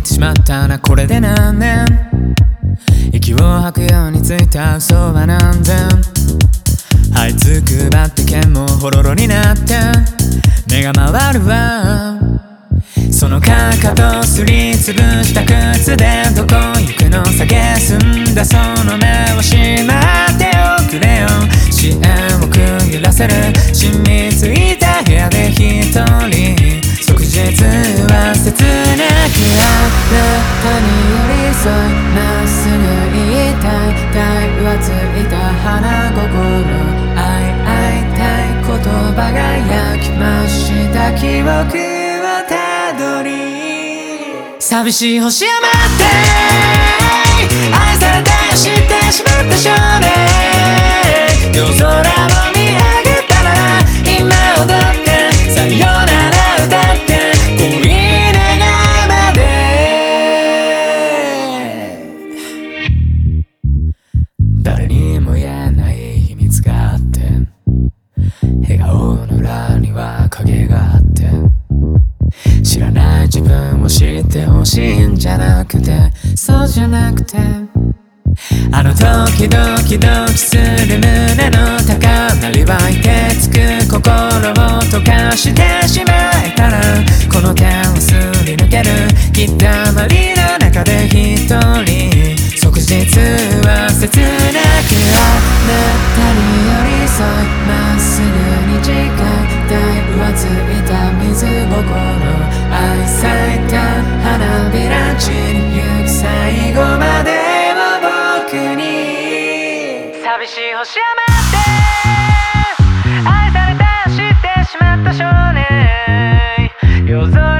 ってしまったなこれで何年？息を吐くようについた嘘は何千？這いつくばって剣もほろろになって目が回るわ。そのかかとすりつぶした靴でどこ行くの？酒澄んだ。その目をしまっておくれよ。支援をくゆらせる。寄り添いまっすぐ言いたい体はついた花心愛会いたい言葉が焼きました記憶はたどり寂しい星山って愛されたよ知ってしまった少年。夜空を誰にも言えない秘密があって笑顔の裏には影があって知らない自分を知ってほしいんじゃなくてそうじゃなくてあの時ドキドキする胸の高鳴り湧いてつく心を溶かしてしまえたらこの手をすり抜けるきったまりの中で一人即日は切なくあなたに寄り添いまっすぐに近い台浮ついた水心愛咲いた花びら散りゆく最後までを僕に。寂しい星山って愛された知ってしまった少年。夜空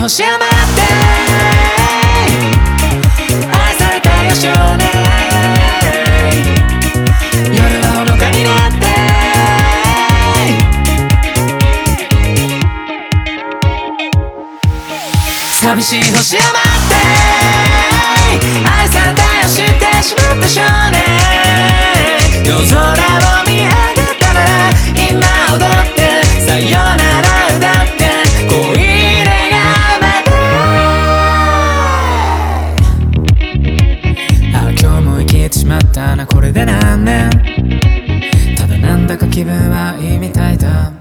寂しい星山って。愛されたよ少年寂しい星山って。愛されたよ知ってしまった少年。夜空ったなこれで何年？ただなんだか気分はいいみたいだ